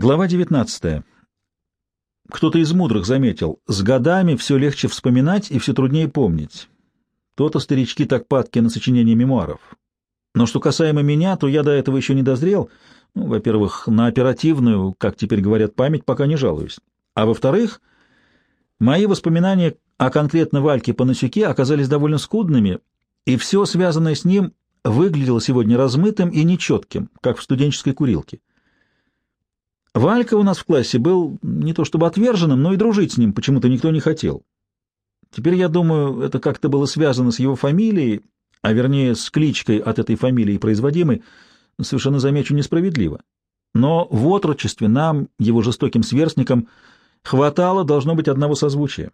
Глава 19. Кто-то из мудрых заметил, с годами все легче вспоминать и все труднее помнить. То-то старички так падки на сочинение мемуаров. Но что касаемо меня, то я до этого еще не дозрел. Ну, во-первых, на оперативную, как теперь говорят, память пока не жалуюсь. А во-вторых, мои воспоминания о конкретно Вальке Панасюке оказались довольно скудными, и все связанное с ним выглядело сегодня размытым и нечетким, как в студенческой курилке. Валька у нас в классе был не то чтобы отверженным, но и дружить с ним почему-то никто не хотел. Теперь, я думаю, это как-то было связано с его фамилией, а вернее с кличкой от этой фамилии производимой, совершенно, замечу, несправедливо. Но в отрочестве нам, его жестоким сверстникам, хватало, должно быть, одного созвучия.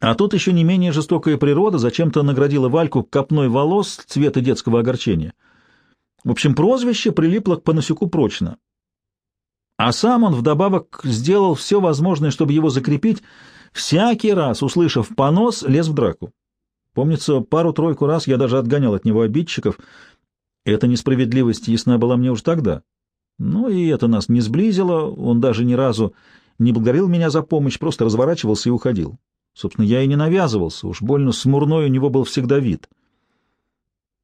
А тут еще не менее жестокая природа зачем-то наградила Вальку копной волос цвета детского огорчения. В общем, прозвище прилипло к Панасюку прочно, а сам он вдобавок сделал все возможное, чтобы его закрепить, всякий раз, услышав понос, лез в драку. Помнится, пару-тройку раз я даже отгонял от него обидчиков. Эта несправедливость ясна была мне уж тогда. Но и это нас не сблизило, он даже ни разу не благодарил меня за помощь, просто разворачивался и уходил. Собственно, я и не навязывался, уж больно смурной у него был всегда вид.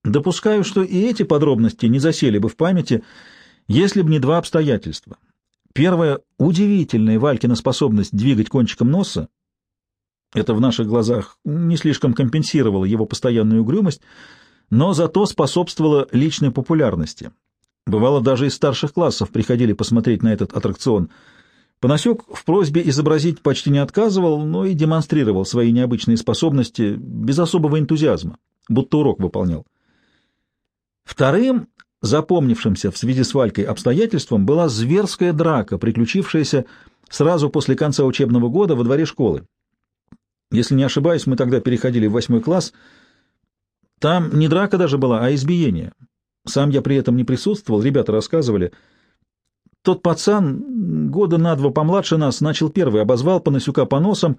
Допускаю, что и эти подробности не засели бы в памяти, если бы не два обстоятельства — Первая удивительная Валькина способность двигать кончиком носа, это в наших глазах не слишком компенсировало его постоянную угрюмость, но зато способствовало личной популярности. Бывало, даже из старших классов приходили посмотреть на этот аттракцион. Панасюк в просьбе изобразить почти не отказывал, но и демонстрировал свои необычные способности без особого энтузиазма, будто урок выполнял. Вторым Запомнившимся в связи с Валькой обстоятельством была зверская драка, приключившаяся сразу после конца учебного года во дворе школы. Если не ошибаюсь, мы тогда переходили в восьмой класс. Там не драка даже была, а избиение. Сам я при этом не присутствовал, ребята рассказывали. Тот пацан, года на два помладше нас, начал первый, обозвал Панасюка по носам,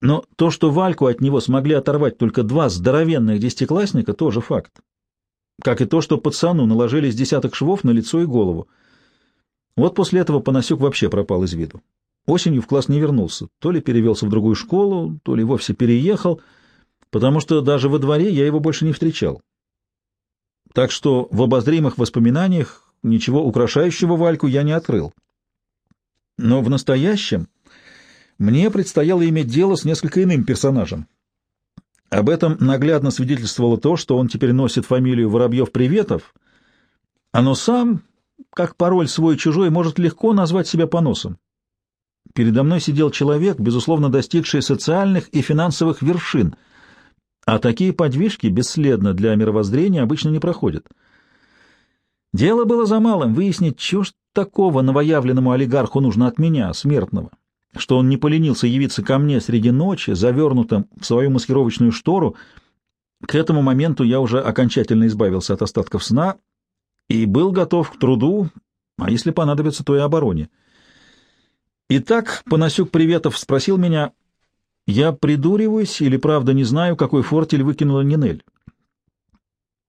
но то, что Вальку от него смогли оторвать только два здоровенных десятиклассника, тоже факт как и то, что пацану наложились десяток швов на лицо и голову. Вот после этого Панасюк вообще пропал из виду. Осенью в класс не вернулся, то ли перевелся в другую школу, то ли вовсе переехал, потому что даже во дворе я его больше не встречал. Так что в обозримых воспоминаниях ничего украшающего Вальку я не открыл. Но в настоящем мне предстояло иметь дело с несколько иным персонажем. Об этом наглядно свидетельствовало то, что он теперь носит фамилию Воробьев-Приветов, а но сам, как пароль свой-чужой, может легко назвать себя поносом. Передо мной сидел человек, безусловно достигший социальных и финансовых вершин, а такие подвижки бесследно для мировоззрения обычно не проходят. Дело было за малым — выяснить, что ж такого новоявленному олигарху нужно от меня, смертного что он не поленился явиться ко мне среди ночи, завернутым в свою маскировочную штору. К этому моменту я уже окончательно избавился от остатков сна и был готов к труду, а если понадобится, то и обороне. Итак, Панасюк Приветов спросил меня, я придуриваюсь или правда не знаю, какой фортель выкинула Нинель.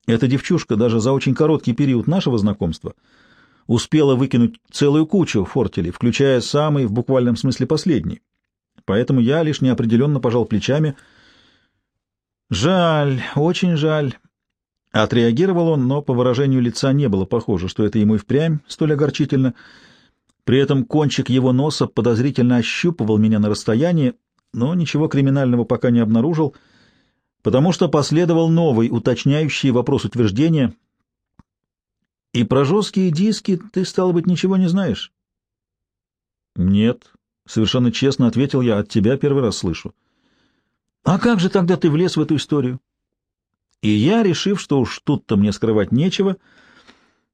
Эта девчушка даже за очень короткий период нашего знакомства — успела выкинуть целую кучу фортелей, включая самый в буквальном смысле последний. Поэтому я лишь неопределенно пожал плечами. «Жаль, очень жаль». Отреагировал он, но по выражению лица не было похоже, что это ему и впрямь столь огорчительно. При этом кончик его носа подозрительно ощупывал меня на расстоянии, но ничего криминального пока не обнаружил, потому что последовал новый уточняющий вопрос утверждения — и про жесткие диски ты, стало быть, ничего не знаешь? Нет, совершенно честно ответил я, от тебя первый раз слышу. А как же тогда ты влез в эту историю? И я, решив, что уж тут-то мне скрывать нечего,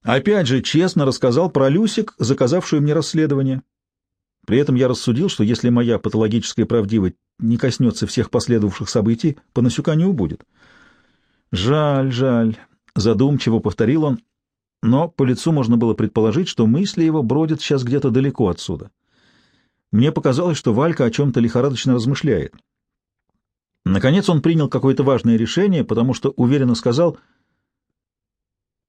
опять же честно рассказал про Люсик, заказавшую мне расследование. При этом я рассудил, что если моя патологическая правдивость не коснется всех последовавших событий, Панасюка не убудет. Жаль, жаль, задумчиво повторил он, но по лицу можно было предположить, что мысли его бродят сейчас где-то далеко отсюда. Мне показалось, что Валька о чем-то лихорадочно размышляет. Наконец он принял какое-то важное решение, потому что уверенно сказал,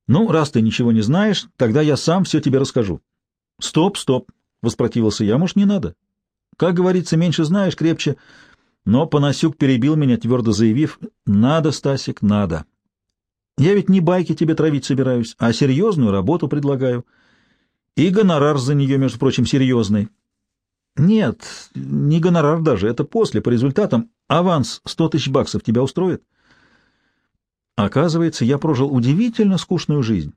«Ну, раз ты ничего не знаешь, тогда я сам все тебе расскажу». Стоп, стоп, — воспротивился я, — может, не надо? Как говорится, меньше знаешь, крепче. Но Панасюк перебил меня, твердо заявив, надо, Стасик, надо. Я ведь не байки тебе травить собираюсь, а серьезную работу предлагаю. И гонорар за нее, между прочим, серьезный. Нет, не гонорар даже, это после, по результатам. Аванс сто тысяч баксов тебя устроит? Оказывается, я прожил удивительно скучную жизнь.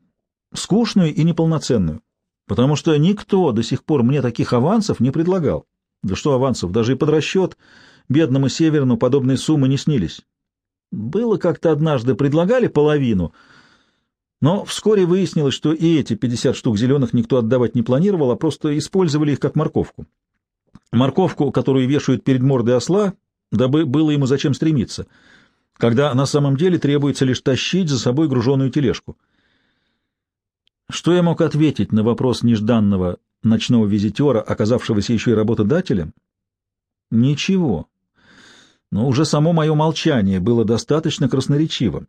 Скучную и неполноценную. Потому что никто до сих пор мне таких авансов не предлагал. Да что авансов, даже и под расчет бедному Северну подобные суммы не снились. Было как-то однажды предлагали половину, но вскоре выяснилось, что и эти 50 штук зеленых никто отдавать не планировал, а просто использовали их как морковку. Морковку, которую вешают перед мордой осла, дабы было ему зачем стремиться, когда на самом деле требуется лишь тащить за собой груженую тележку. Что я мог ответить на вопрос нежданного ночного визитера, оказавшегося еще и работодателем? Ничего. Но уже само мое молчание было достаточно красноречивым.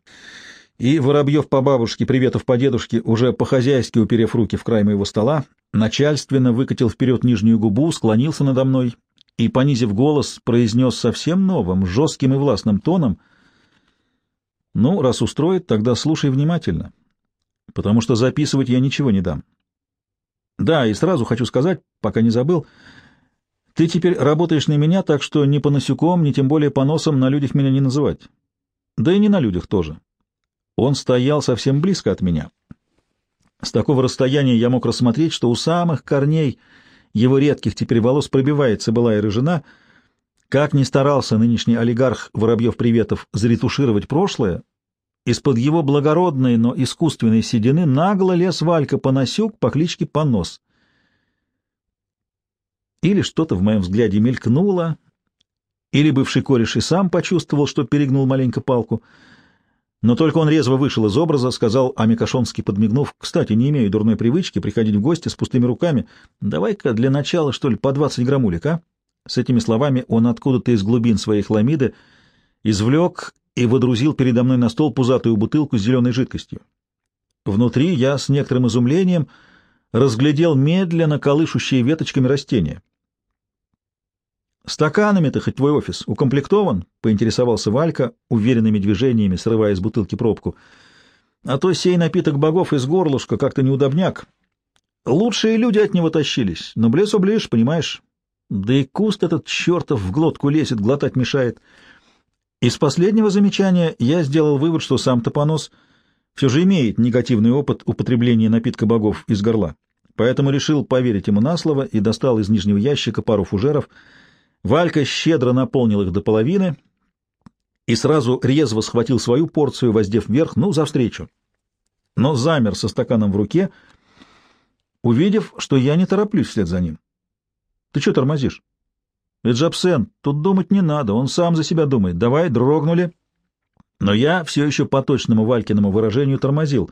И Воробьев по бабушке, Приветов по дедушке, уже по-хозяйски уперев руки в край моего стола, начальственно выкатил вперед нижнюю губу, склонился надо мной и, понизив голос, произнес совсем новым, жестким и властным тоном «Ну, раз устроит, тогда слушай внимательно, потому что записывать я ничего не дам. Да, и сразу хочу сказать, пока не забыл, ты теперь работаешь на меня, так что ни по насеком, ни тем более по носам на людях меня не называть. Да и не на людях тоже. Он стоял совсем близко от меня. С такого расстояния я мог рассмотреть, что у самых корней его редких теперь волос пробивается былая рыжина. Как ни старался нынешний олигарх Воробьев-Приветов заретушировать прошлое, из-под его благородной, но искусственной седины нагло лез Валька Панасюк по кличке Понос. Или что-то в моем взгляде мелькнуло, или бывший кореш и сам почувствовал, что перегнул маленько палку — но только он резво вышел из образа, сказал Амикашонский, подмигнув, «Кстати, не имею дурной привычки приходить в гости с пустыми руками. Давай-ка для начала, что ли, по двадцать граммулек, а?» С этими словами он откуда-то из глубин своей хламиды извлек и водрузил передо мной на стол пузатую бутылку с зеленой жидкостью. Внутри я с некоторым изумлением разглядел медленно колышущие веточками растения. «Стаканами-то хоть твой офис укомплектован?» — поинтересовался Валька, уверенными движениями срывая из бутылки пробку. «А то сей напиток богов из горлышка как-то неудобняк. Лучшие люди от него тащились, но блесу ближ, понимаешь? Да и куст этот чертов в глотку лезет, глотать мешает. Из последнего замечания я сделал вывод, что сам Топонос все же имеет негативный опыт употребления напитка богов из горла, поэтому решил поверить ему на слово и достал из нижнего ящика пару фужеров — Валька щедро наполнил их до половины и сразу резво схватил свою порцию, воздев вверх, ну, за встречу. Но замер со стаканом в руке, увидев, что я не тороплюсь вслед за ним. — Ты что тормозишь? — же абсент, тут думать не надо, он сам за себя думает. Давай, дрогнули. Но я все еще по точному Валькиному выражению тормозил.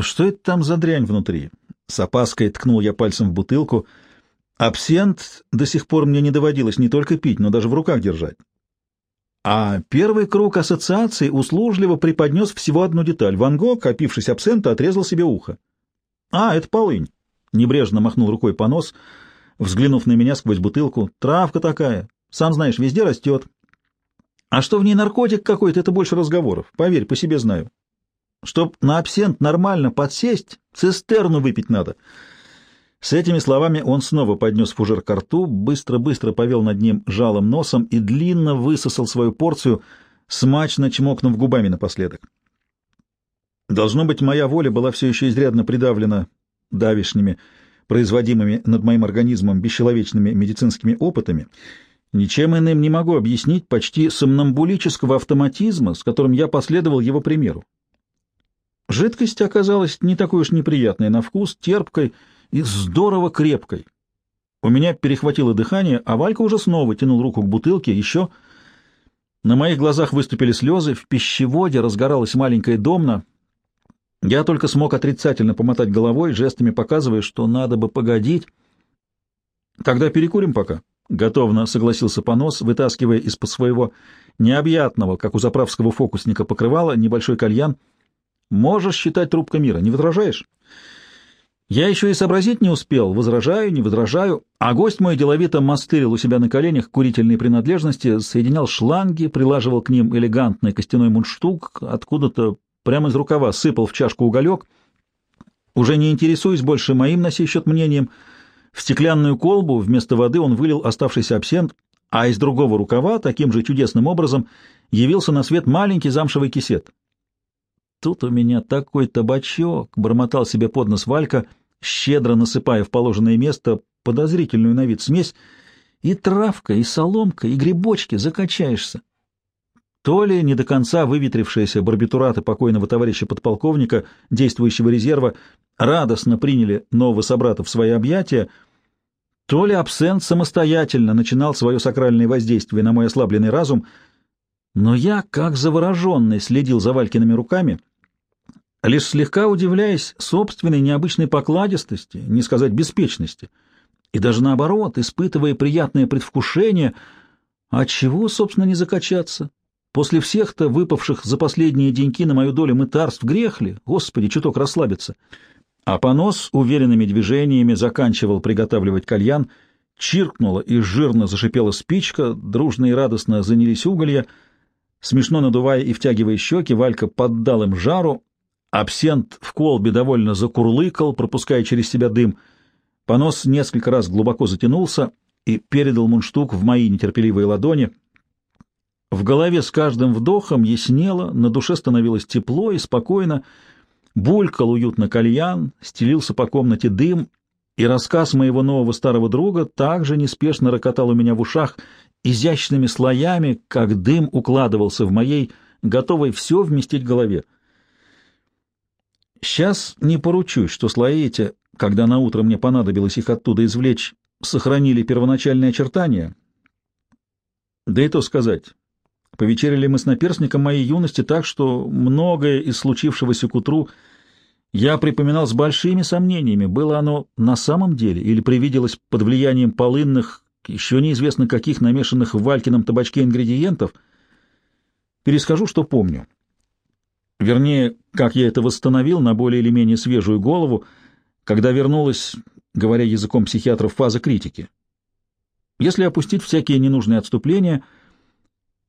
Что это там за дрянь внутри? С опаской ткнул я пальцем в бутылку — Абсент до сих пор мне не доводилось не только пить, но даже в руках держать. А первый круг ассоциаций услужливо преподнес всего одну деталь. Ван Гог, опившись абсента, отрезал себе ухо. «А, это полынь!» — небрежно махнул рукой по нос, взглянув на меня сквозь бутылку. «Травка такая. Сам знаешь, везде растет. А что в ней наркотик какой-то, это больше разговоров. Поверь, по себе знаю. Чтоб на абсент нормально подсесть, цистерну выпить надо». С этими словами он снова поднес фужер к рту, быстро-быстро повел над ним жалом носом и длинно высосал свою порцию, смачно чмокнув губами напоследок. Должно быть, моя воля была все еще изрядно придавлена давишними, производимыми над моим организмом бесчеловечными медицинскими опытами, ничем иным не могу объяснить почти сомнамбулического автоматизма, с которым я последовал его примеру. Жидкость оказалась не такой уж неприятной на вкус, терпкой, и здорово крепкой. У меня перехватило дыхание, а Валька уже снова тянул руку к бутылке, еще... На моих глазах выступили слезы, в пищеводе разгоралась маленькая домна. Я только смог отрицательно помотать головой, жестами показывая, что надо бы погодить. «Тогда перекурим пока», — готовно согласился понос, вытаскивая из-под своего необъятного, как у заправского фокусника, покрывала небольшой кальян. «Можешь считать трубка мира, не возражаешь?» Я еще и сообразить не успел, возражаю, не возражаю, а гость мой деловито мастырил у себя на коленях курительные принадлежности, соединял шланги, прилаживал к ним элегантный костяной мундштук, откуда-то прямо из рукава сыпал в чашку уголек. Уже не интересуясь больше моим на сей счет мнением, в стеклянную колбу вместо воды он вылил оставшийся абсент, а из другого рукава таким же чудесным образом явился на свет маленький замшевый кисет. «Тут у меня такой табачок!» — бормотал себе под нос Валька — щедро насыпая в положенное место подозрительную на вид смесь, и травка, и соломка, и грибочки, закачаешься. То ли не до конца выветрившиеся барбитураты покойного товарища подполковника, действующего резерва, радостно приняли нового собрата в свои объятия, то ли абсент самостоятельно начинал свое сакральное воздействие на мой ослабленный разум, но я, как завороженный, следил за Валькиными руками — лишь слегка удивляясь собственной необычной покладистости, не сказать беспечности, и даже наоборот, испытывая приятное предвкушение, от чего, собственно, не закачаться? После всех-то выпавших за последние деньки на мою долю мытарств грех ли? Господи, чуток расслабиться. А понос уверенными движениями заканчивал приготавливать кальян, чиркнула и жирно зашипела спичка, дружно и радостно занялись уголья, смешно надувая и втягивая щеки, Валька поддал им жару, Абсент в колбе довольно закурлыкал, пропуская через себя дым. Понос несколько раз глубоко затянулся и передал мундштук в мои нетерпеливые ладони. В голове с каждым вдохом яснело, на душе становилось тепло и спокойно. Булькал уютно кальян, стелился по комнате дым, и рассказ моего нового старого друга также неспешно рокотал у меня в ушах изящными слоями, как дым укладывался в моей, готовой все вместить голове. Сейчас не поручусь, что слои эти, когда на утро мне понадобилось их оттуда извлечь, сохранили первоначальные очертания. Да и то сказать. Повечерили мы с наперсником моей юности так, что многое из случившегося к утру я припоминал с большими сомнениями, было оно на самом деле или привиделось под влиянием полынных, еще неизвестно каких намешанных в Валькином табачке ингредиентов. Перескажу, что помню. Вернее, как я это восстановил на более или менее свежую голову, когда вернулась, говоря языком психиатров, фаза критики. Если опустить всякие ненужные отступления,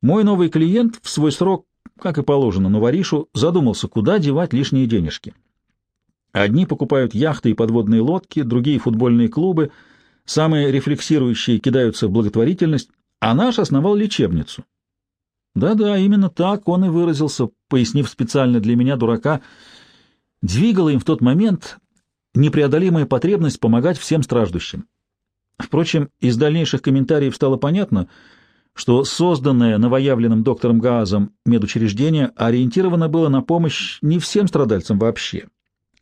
мой новый клиент в свой срок, как и положено новоришу, задумался, куда девать лишние денежки. Одни покупают яхты и подводные лодки, другие — футбольные клубы, самые рефлексирующие кидаются в благотворительность, а наш основал лечебницу. Да-да, именно так он и выразился, пояснив специально для меня, дурака. Двигала им в тот момент непреодолимая потребность помогать всем страждущим. Впрочем, из дальнейших комментариев стало понятно, что созданное новоявленным доктором Гаазом медучреждение ориентировано было на помощь не всем страдальцам вообще,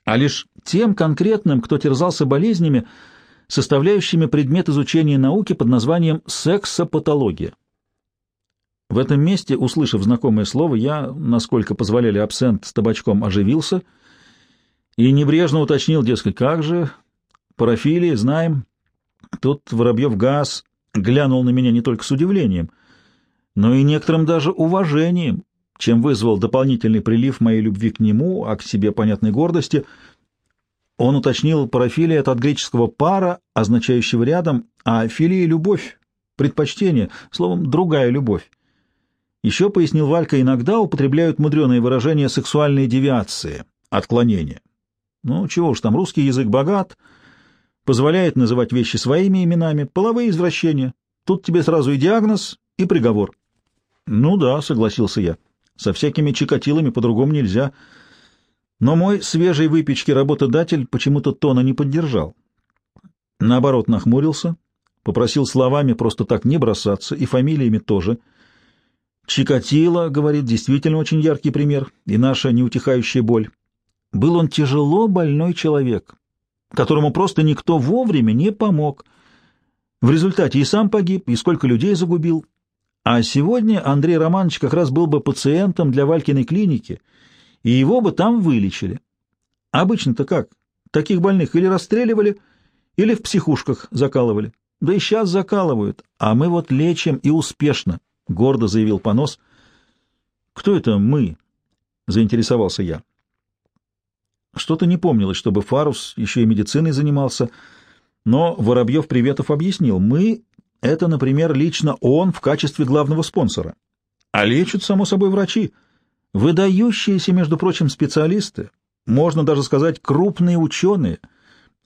а лишь тем конкретным, кто терзался болезнями, составляющими предмет изучения науки под названием сексопатология. В этом месте, услышав знакомое слово, я, насколько позволяли абсент с табачком, оживился и небрежно уточнил, дескать, как же, парафилии, знаем. Тут Воробьев газ глянул на меня не только с удивлением, но и некоторым даже уважением, чем вызвал дополнительный прилив моей любви к нему, а к себе понятной гордости. Он уточнил, парафилия — это от греческого «пара», означающего «рядом», а филия — любовь, предпочтение, словом, другая любовь. Еще, пояснил Валька, иногда употребляют мудреные выражения сексуальной девиации, отклонения. Ну, чего уж там, русский язык богат, позволяет называть вещи своими именами, половые извращения. Тут тебе сразу и диагноз, и приговор. Ну да, согласился я. Со всякими чикатилами по-другому нельзя. Но мой свежей выпечки работодатель почему-то тона не поддержал. Наоборот, нахмурился, попросил словами просто так не бросаться, и фамилиями тоже — Чикатило, говорит, действительно очень яркий пример, и наша неутихающая боль. Был он тяжело больной человек, которому просто никто вовремя не помог. В результате и сам погиб, и сколько людей загубил. А сегодня Андрей Романович как раз был бы пациентом для Валькиной клиники, и его бы там вылечили. Обычно-то как? Таких больных или расстреливали, или в психушках закалывали. Да и сейчас закалывают, а мы вот лечим и успешно. — гордо заявил понос. «Кто это мы?» — заинтересовался я. Что-то не помнилось, чтобы Фарус еще и медициной занимался. Но Воробьев-Приветов объяснил, мы — это, например, лично он в качестве главного спонсора. А лечат, само собой, врачи. Выдающиеся, между прочим, специалисты, можно даже сказать, крупные ученые,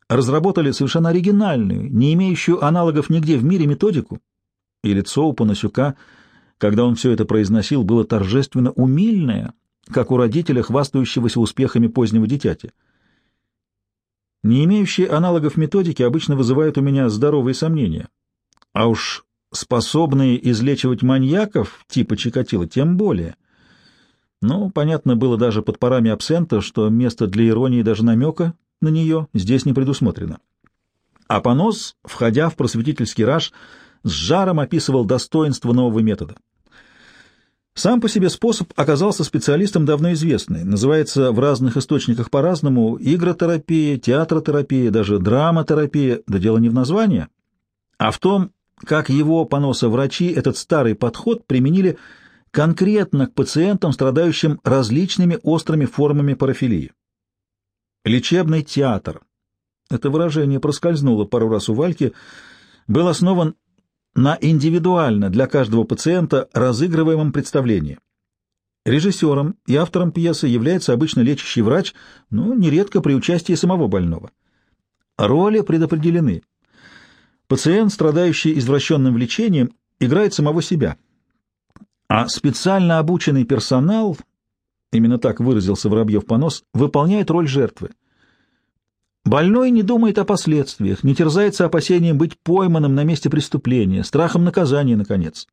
разработали совершенно оригинальную, не имеющую аналогов нигде в мире методику. И лицо у Панасюка, когда он все это произносил, было торжественно умильное, как у родителя, хвастающегося успехами позднего дитяти. Не имеющие аналогов методики обычно вызывают у меня здоровые сомнения. А уж способные излечивать маньяков типа Чикатило тем более. Но понятно было даже под парами абсента, что место для иронии даже намека на нее здесь не предусмотрено. А понос, входя в просветительский раж, с жаром описывал достоинство нового метода. Сам по себе способ оказался специалистом давно известный. Называется в разных источниках по-разному игротерапия, театротерапия, даже драмотерапия. Да дело не в названии, а в том, как его поноса врачи этот старый подход применили конкретно к пациентам, страдающим различными острыми формами парафилии. Лечебный театр. Это выражение проскользнуло пару раз у Вальки, был основан на индивидуально для каждого пациента разыгрываемом представлении. Режиссером и автором пьесы является обычно лечащий врач, но нередко при участии самого больного. Роли предопределены. Пациент, страдающий извращенным влечением, играет самого себя. А специально обученный персонал, именно так выразился Воробьев-Понос, выполняет роль жертвы. Больной не думает о последствиях, не терзается опасением быть пойманным на месте преступления, страхом наказания, наконец.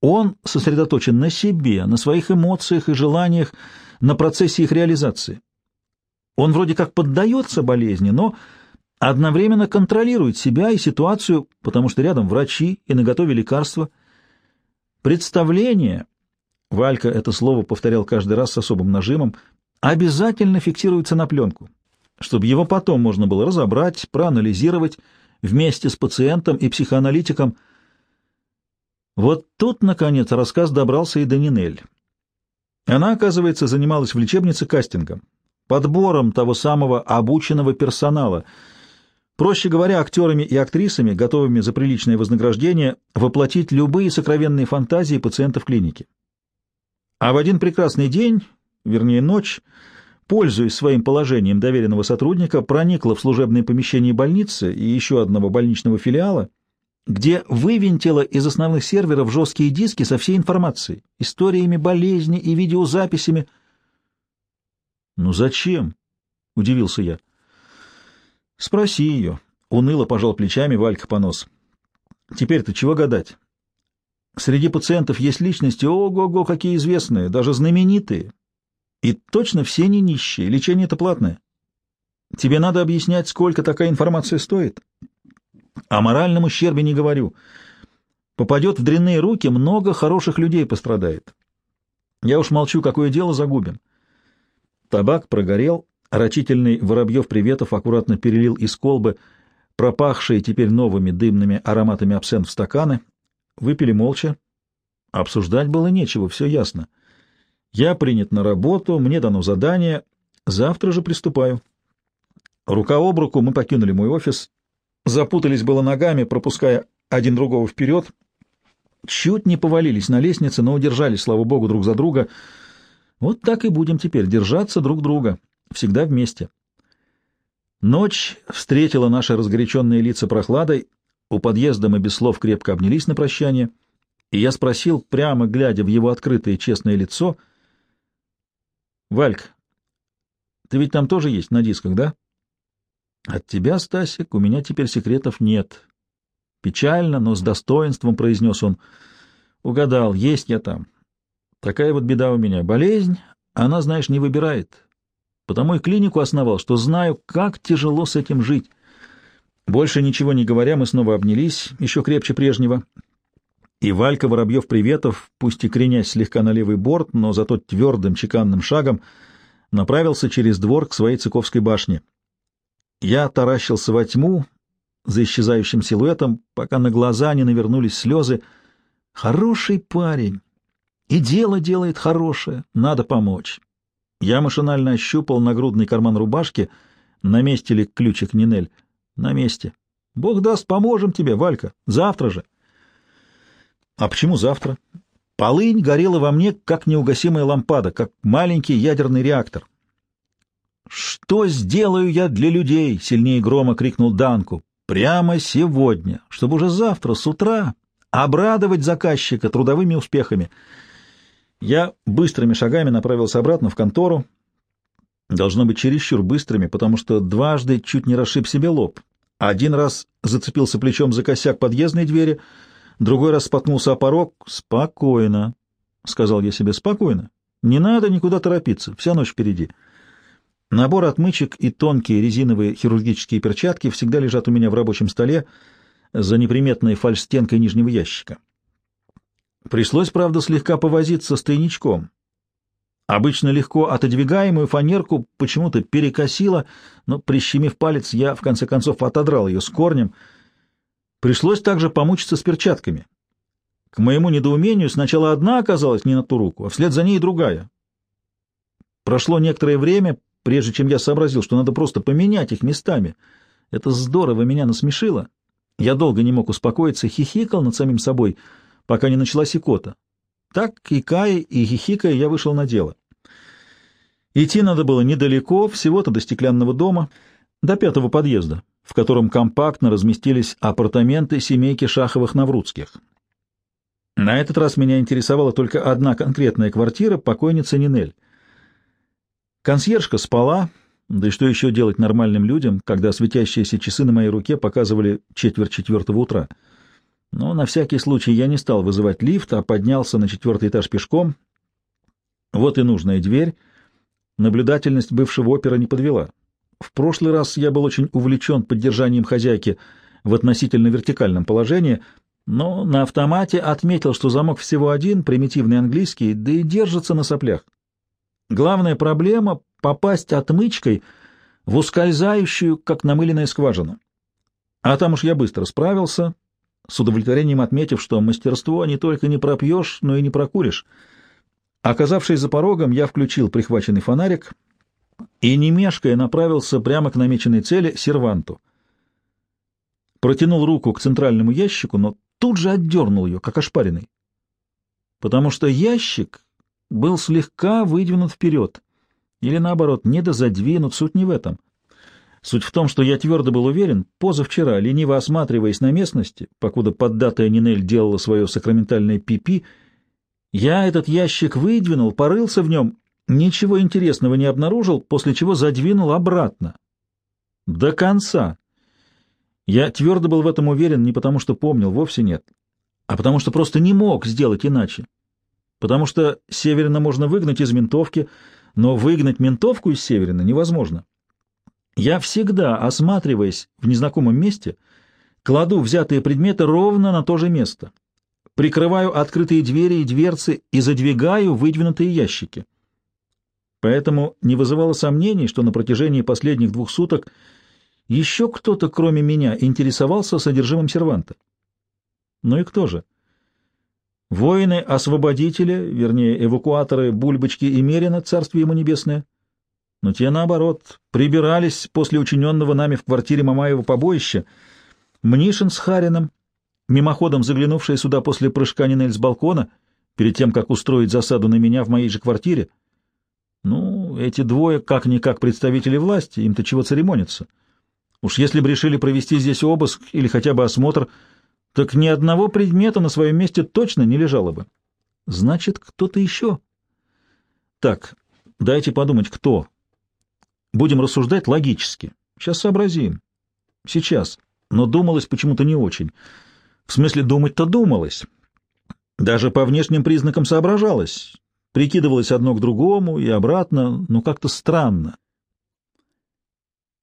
Он сосредоточен на себе, на своих эмоциях и желаниях, на процессе их реализации. Он вроде как поддается болезни, но одновременно контролирует себя и ситуацию, потому что рядом врачи и наготове лекарства. Представление, Валька это слово повторял каждый раз с особым нажимом, обязательно фиксируется на пленку чтобы его потом можно было разобрать, проанализировать вместе с пациентом и психоаналитиком. Вот тут, наконец, рассказ добрался и до Нинель. Она, оказывается, занималась в лечебнице кастингом, подбором того самого обученного персонала, проще говоря, актерами и актрисами, готовыми за приличное вознаграждение воплотить любые сокровенные фантазии пациентов клиники. А в один прекрасный день, вернее ночь, пользуясь своим положением доверенного сотрудника, проникла в служебное помещение больницы и еще одного больничного филиала, где вывинтила из основных серверов жесткие диски со всей информацией, историями болезни и видеозаписями. «Ну зачем?» — удивился я. «Спроси ее», — уныло пожал плечами Валька Понос. «Теперь-то чего гадать? Среди пациентов есть личности, ого-го, какие известные, даже знаменитые, и точно все не нищие, лечение это платное. Тебе надо объяснять, сколько такая информация стоит. О моральном ущербе не говорю. Попадет в дрянные руки, много хороших людей пострадает. Я уж молчу, какое дело загубим. Табак прогорел, рачительный Воробьев-Приветов аккуратно перелил из колбы пропахшие теперь новыми дымными ароматами абсент в стаканы. Выпили молча. Обсуждать было нечего, все ясно. — я принят на работу, мне дано задание, завтра же приступаю. Рука об руку мы покинули мой офис, запутались было ногами, пропуская один другого вперед, чуть не повалились на лестнице, но удержались, слава богу, друг за друга. Вот так и будем теперь держаться друг друга, всегда вместе. Ночь встретила наши разгоряченные лица прохладой, у подъезда мы без слов крепко обнялись на прощание, и я спросил, прямо глядя в его открытое честное лицо — Вальк, ты ведь там тоже есть на дисках, да? От тебя, Стасик, у меня теперь секретов нет. Печально, но с достоинством произнес он. Угадал, есть я там. Такая вот беда у меня. Болезнь, она, знаешь, не выбирает. Потому и клинику основал, что знаю, как тяжело с этим жить. Больше ничего не говоря, мы снова обнялись, еще крепче прежнего. И Валька Воробьев-Приветов, пусть и кренясь слегка на левый борт, но зато твердым чеканным шагом, направился через двор к своей Цыковской башне. Я таращился во тьму за исчезающим силуэтом, пока на глаза не навернулись слезы. Хороший парень. И дело делает хорошее, надо помочь. Я машинально ощупал нагрудный карман рубашки. На месте ли ключик Нинель? На месте. Бог даст, поможем тебе, Валька. Завтра же. А почему завтра? Полынь горела во мне, как неугасимая лампада, как маленький ядерный реактор. «Что сделаю я для людей?» — сильнее грома крикнул Данку. «Прямо сегодня, чтобы уже завтра с утра обрадовать заказчика трудовыми успехами». Я быстрыми шагами направился обратно в контору. Должно быть чересчур быстрыми, потому что дважды чуть не расшиб себе лоб. Один раз зацепился плечом за косяк подъездной двери, другой раз споткнулся о порог. «Спокойно», — сказал я себе, — «спокойно. Не надо никуда торопиться, вся ночь впереди». Набор отмычек и тонкие резиновые хирургические перчатки всегда лежат у меня в рабочем столе за неприметной фальшстенкой нижнего ящика. Пришлось, правда, слегка повозиться с тайничком. Обычно легко отодвигаемую фанерку почему-то перекосило, но, прищемив палец, я, в конце концов, отодрал ее с корнем. Пришлось также помучиться с перчатками. К моему недоумению, сначала одна оказалась не на ту руку, а вслед за ней другая. Прошло некоторое время, прежде чем я сообразил, что надо просто поменять их местами. Это здорово меня насмешило. Я долго не мог успокоиться, хихикал над самим собой — пока не началась икота. Так, икая и хихикая, я вышел на дело. Идти надо было недалеко, всего-то до стеклянного дома, до пятого подъезда, в котором компактно разместились апартаменты семейки Шаховых-Наврудских. На этот раз меня интересовала только одна конкретная квартира покойницы Нинель. Консьержка спала, да и что еще делать нормальным людям, когда светящиеся часы на моей руке показывали четверть четвертого утра — но на всякий случай я не стал вызывать лифт, а поднялся на четвертый этаж пешком. Вот и нужная дверь. Наблюдательность бывшего опера не подвела. В прошлый раз я был очень увлечен поддержанием хозяйки в относительно вертикальном положении, но на автомате отметил, что замок всего один, примитивный английский, да и держится на соплях. Главная проблема — попасть отмычкой в ускользающую, как намыленная скважина. А там уж я быстро справился, с удовлетворением отметив, что мастерство не только не пропьешь, но и не прокуришь. Оказавшись за порогом, я включил прихваченный фонарик и, не мешкая, направился прямо к намеченной цели — серванту. Протянул руку к центральному ящику, но тут же отдернул ее, как ошпаренный, потому что ящик был слегка выдвинут вперед, или, наоборот, недозадвинут, суть не в этом — Суть в том, что я твердо был уверен, позавчера, лениво осматриваясь на местности, покуда поддатая Нинель делала свое сакраментальное пипи, я этот ящик выдвинул, порылся в нем, ничего интересного не обнаружил, после чего задвинул обратно. До конца. Я твердо был в этом уверен не потому, что помнил, вовсе нет, а потому что просто не мог сделать иначе. Потому что Северина можно выгнать из ментовки, но выгнать ментовку из Северина невозможно. Я всегда, осматриваясь в незнакомом месте, кладу взятые предметы ровно на то же место, прикрываю открытые двери и дверцы и задвигаю выдвинутые ящики. Поэтому не вызывало сомнений, что на протяжении последних двух суток еще кто-то, кроме меня, интересовался содержимым серванта. Ну и кто же? Воины-освободители, вернее, эвакуаторы Бульбочки и Мерина, царствие ему небесное, но те, наоборот, прибирались после учиненного нами в квартире Мамаева побоища. Мнишин с Харином, мимоходом заглянувшие сюда после прыжка Нинель с балкона, перед тем, как устроить засаду на меня в моей же квартире. Ну, эти двое как-никак представители власти, им-то чего церемониться. Уж если бы решили провести здесь обыск или хотя бы осмотр, так ни одного предмета на своем месте точно не лежало бы. Значит, кто-то еще. Так, дайте подумать, кто. Будем рассуждать логически. Сейчас сообразим. Сейчас. Но думалось почему-то не очень. В смысле, думать-то думалось. Даже по внешним признакам соображалось. Прикидывалось одно к другому и обратно, но как-то странно.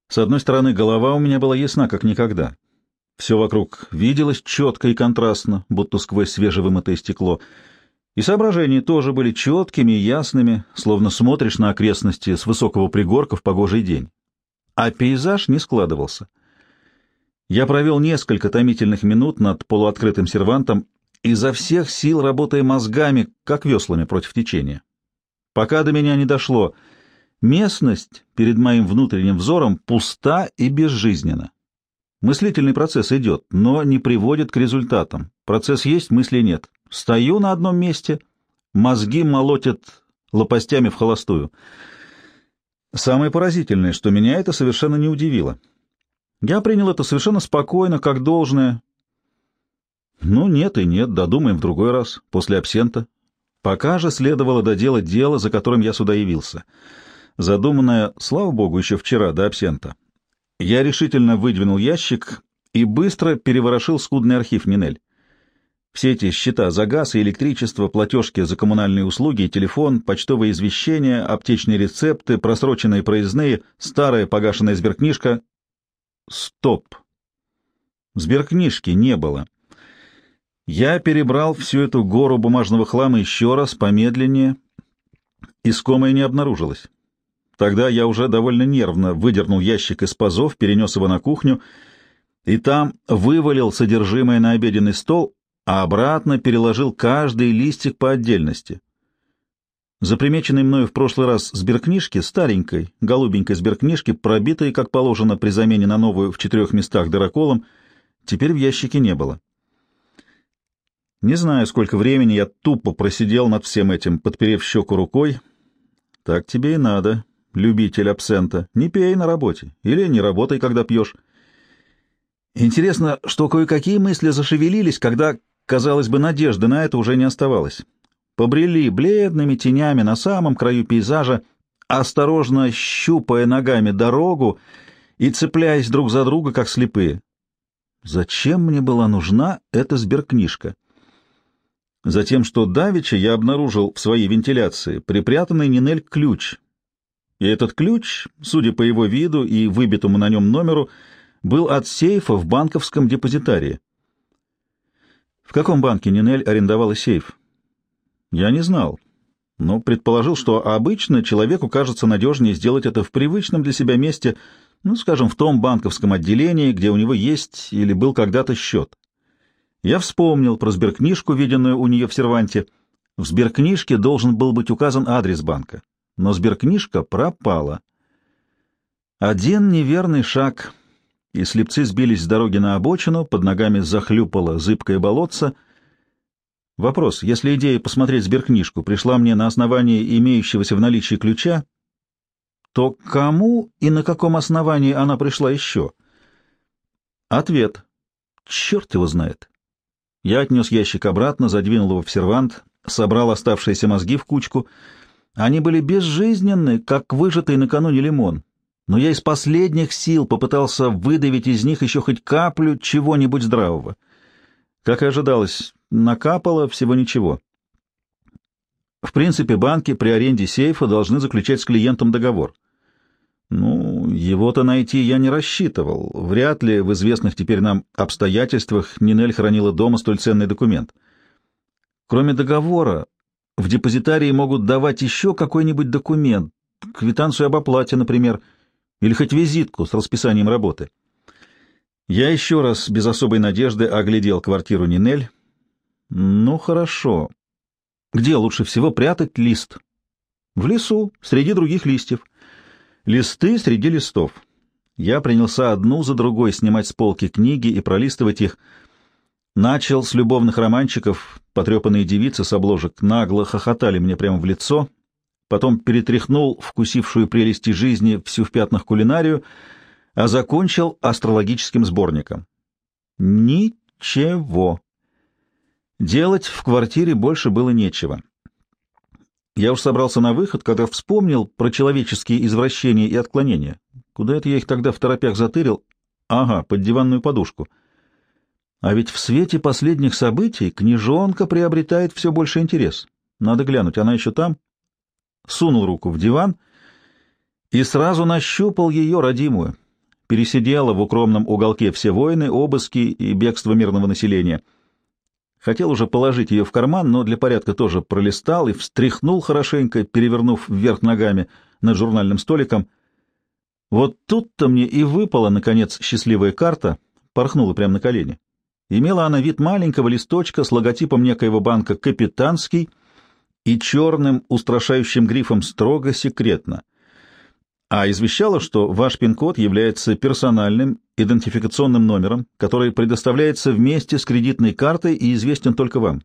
С одной стороны, голова у меня была ясна, как никогда. Все вокруг виделось четко и контрастно, будто сквозь свежевымытое стекло — и соображения тоже были четкими и ясными, словно смотришь на окрестности с высокого пригорка в погожий день. А пейзаж не складывался. Я провел несколько томительных минут над полуоткрытым сервантом, изо всех сил работая мозгами, как веслами против течения. Пока до меня не дошло, Местность перед моим внутренним взором пуста и безжизненна. Мыслительный процесс идет, но не приводит к результатам. Процесс есть, мысли нет. Стою на одном месте, мозги молотят лопастями в холостую. Самое поразительное, что меня это совершенно не удивило. Я принял это совершенно спокойно, как должное. Ну, нет и нет, додумаем в другой раз, после абсента. Пока же следовало доделать дело, за которым я сюда явился. Задуманное, слава богу, еще вчера, до абсента. Я решительно выдвинул ящик и быстро переворошил скудный архив Нинель. Все эти счета за газ и электричество, платежки за коммунальные услуги телефон, почтовые извещения, аптечные рецепты, просроченные проездные, старая погашенная сберкнижка. Стоп! Сберкнижки не было. Я перебрал всю эту гору бумажного хлама еще раз, помедленнее. Искомое не обнаружилось. Тогда я уже довольно нервно выдернул ящик из пазов, перенес его на кухню и там вывалил содержимое на обеденный стол, а обратно переложил каждый листик по отдельности. Запримеченной мною в прошлый раз сберкнижки, старенькой, голубенькой сберкнижки, пробитой, как положено, при замене на новую в четырех местах дыроколом, теперь в ящике не было. Не знаю, сколько времени я тупо просидел над всем этим, подперев щеку рукой. Так тебе и надо, любитель абсента. Не пей на работе или не работай, когда пьешь. Интересно, что кое-какие мысли зашевелились, когда Казалось бы, надежды на это уже не оставалось. Побрели бледными тенями на самом краю пейзажа, осторожно щупая ногами дорогу и цепляясь друг за друга, как слепые. Зачем мне была нужна эта сберкнижка? Затем, что давеча я обнаружил в своей вентиляции припрятанный Нинель ключ. И этот ключ, судя по его виду и выбитому на нем номеру, был от сейфа в банковском депозитарии. В каком банке Нинель арендовала сейф? Я не знал, но предположил, что обычно человеку кажется надежнее сделать это в привычном для себя месте, ну, скажем, в том банковском отделении, где у него есть или был когда-то счет. Я вспомнил про сберкнижку, виденную у нее в серванте. В сберкнижке должен был быть указан адрес банка, но сберкнижка пропала. Один неверный шаг — и слепцы сбились с дороги на обочину, под ногами захлюпало зыбкое болотце. Вопрос, если идея посмотреть сберкнижку пришла мне на основании имеющегося в наличии ключа, то кому и на каком основании она пришла еще? Ответ. Черт его знает. Я отнес ящик обратно, задвинул его в сервант, собрал оставшиеся мозги в кучку. Они были безжизненны, как выжатый накануне лимон но я из последних сил попытался выдавить из них еще хоть каплю чего-нибудь здравого. Как и ожидалось, накапало всего ничего. В принципе, банки при аренде сейфа должны заключать с клиентом договор. Ну, его-то найти я не рассчитывал. Вряд ли в известных теперь нам обстоятельствах Нинель хранила дома столь ценный документ. Кроме договора, в депозитарии могут давать еще какой-нибудь документ, квитанцию об оплате, например, — или хоть визитку с расписанием работы. Я еще раз без особой надежды оглядел квартиру Нинель. Ну, хорошо. Где лучше всего прятать лист? В лесу, среди других листьев. Листы среди листов. Я принялся одну за другой снимать с полки книги и пролистывать их. Начал с любовных романчиков, потрепанные девицы с обложек нагло хохотали мне прямо в лицо — потом перетряхнул вкусившую прелести жизни всю в пятнах кулинарию, а закончил астрологическим сборником. Ничего. Делать в квартире больше было нечего. Я уж собрался на выход, когда вспомнил про человеческие извращения и отклонения. Куда это я их тогда в торопях затырил? Ага, под диванную подушку. А ведь в свете последних событий книжонка приобретает все больше интерес. Надо глянуть, она еще там? сунул руку в диван и сразу нащупал ее родимую. Пересидела в укромном уголке все войны, обыски и бегство мирного населения. Хотел уже положить ее в карман, но для порядка тоже пролистал и встряхнул хорошенько, перевернув вверх ногами над журнальным столиком. Вот тут-то мне и выпала, наконец, счастливая карта, порхнула прямо на колени. Имела она вид маленького листочка с логотипом некоего банка «Капитанский», и черным устрашающим грифом строго секретно. а извещала, что ваш пин-код является персональным идентификационным номером, который предоставляется вместе с кредитной картой и известен только вам,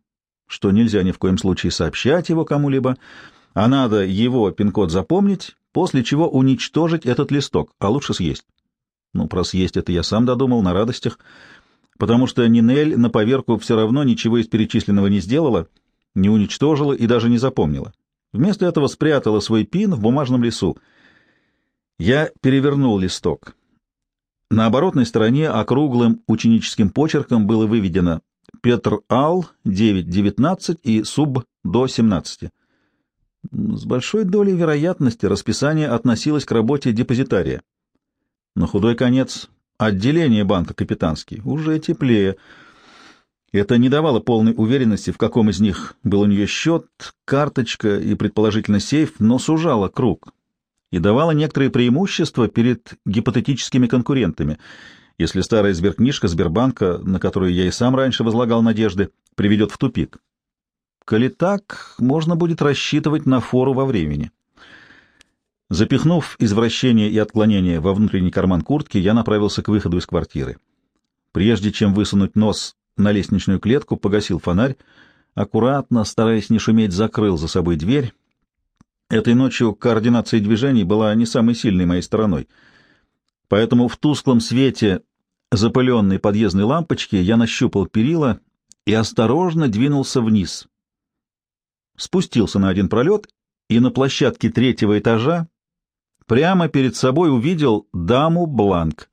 что нельзя ни в коем случае сообщать его кому-либо, а надо его пин-код запомнить, после чего уничтожить этот листок, а лучше съесть. Ну, про съесть это я сам додумал на радостях, потому что Нинель на поверку все равно ничего из перечисленного не сделала, не уничтожила и даже не запомнила. Вместо этого спрятала свой пин в бумажном лесу. Я перевернул листок. На оборотной стороне округлым ученическим почерком было выведено Петр Ал 9.19 и Суб до 17. С большой долей вероятности расписание относилось к работе депозитария. На худой конец отделение банка «Капитанский» уже теплее. Это не давало полной уверенности, в каком из них был у нее счет, карточка и, предположительно, сейф, но сужало круг и давало некоторые преимущества перед гипотетическими конкурентами, если старая сберкнижка Сбербанка, на которую я и сам раньше возлагал надежды, приведет в тупик. Коли так, можно будет рассчитывать на фору во времени. Запихнув извращение и отклонение во внутренний карман куртки, я направился к выходу из квартиры. Прежде чем высунуть нос на лестничную клетку, погасил фонарь, аккуратно, стараясь не шуметь, закрыл за собой дверь. Этой ночью координация движений была не самой сильной моей стороной, поэтому в тусклом свете запыленной подъездной лампочки я нащупал перила и осторожно двинулся вниз, спустился на один пролет и на площадке третьего этажа прямо перед собой увидел даму Бланк.